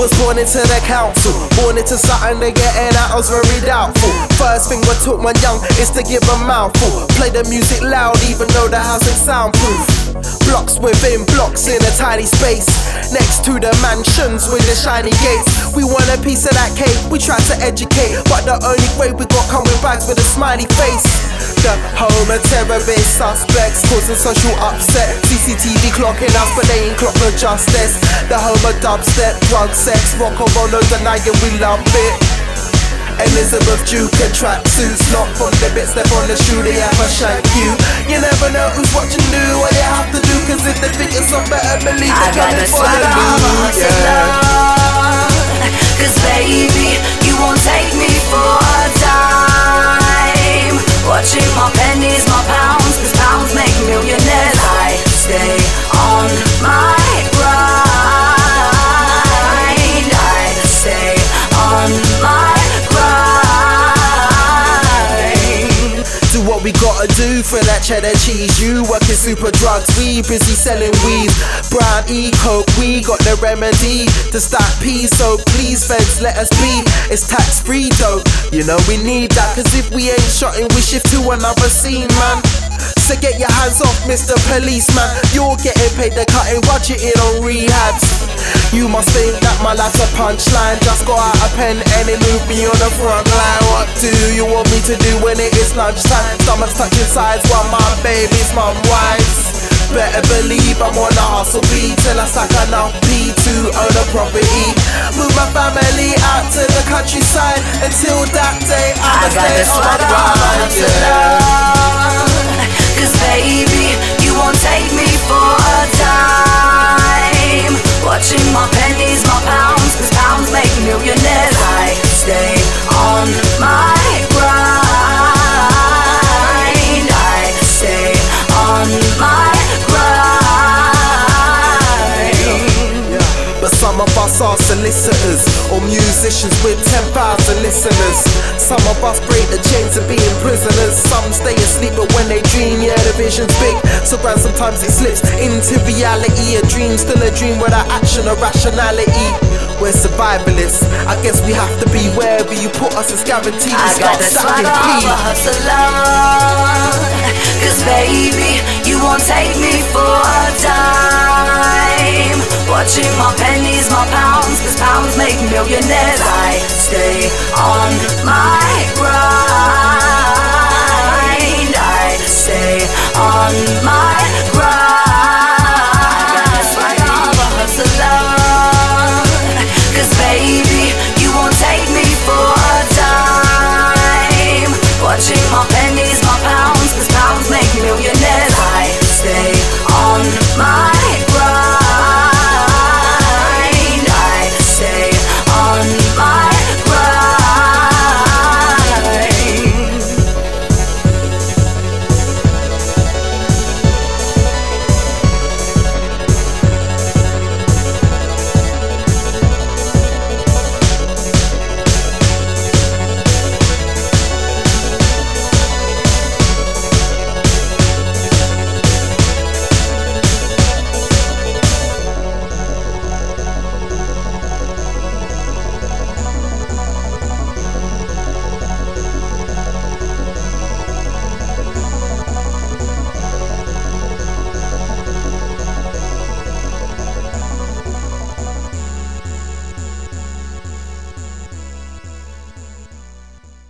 was born into the council, born into something they getting out was very doubtful. First thing I taught my young is to give a mouthful. Play the music loud even though the house ain't soundproof. Blocks within blocks in a tiny space. Next to the mansions with the shiny gates. We want a piece of that cake, we try to educate. But the only way we got coming back with a smiley face. The home of terrorist suspects causing social upset. CCTV clocking us, but they ain't clock no justice. The home of dubstep, drug sex, rock and roll, no denying we love it. Elizabeth Duke and tracksuits Not from the bits step on the shoe They have a shank you. You never know who's watching you What you have to do Cause if they think you're so better Believe they're coming for the gotta do for that cheddar cheese. You working super drugs, we busy selling weed. Brown E coke, we got the remedy to stop peace. So please, feds, let us be. It's tax free though, you know we need that. Cause if we ain't shotting, we shift to another scene, man. So get your hands off, Mr. Policeman. You're getting paid, they're cutting budgeting on rehabs. You must think that my life's a punchline. Just got out a pen and it moved me on the front line. What do you want me to do when it is lunchtime? Stomach's touching sides while my baby's mum whines. Better believe I'm on a hustle beat till I stack enough P to own a property. Move my family out to the countryside. Until that day, I'ma I stay on my grind. Yeah. Cause baby, you won't take me for a dime Watching my pennies, or musicians with 10,000 listeners. Some of us break the chains of being prisoners. Some stay asleep, but when they dream, yeah, the vision's big. So grand sometimes it slips into reality. A dream, still a dream without action or rationality. We're survivalists. I guess we have to be wherever you put us. It's guaranteed I got the swagger of a hustler Cause baby, you won't take me for a dime millionaires I stay on my grind. I stay on my grind. I got a hustler Cause baby, you won't take me for a dime. Watching my pennies, my pounds Cause pounds make millionaires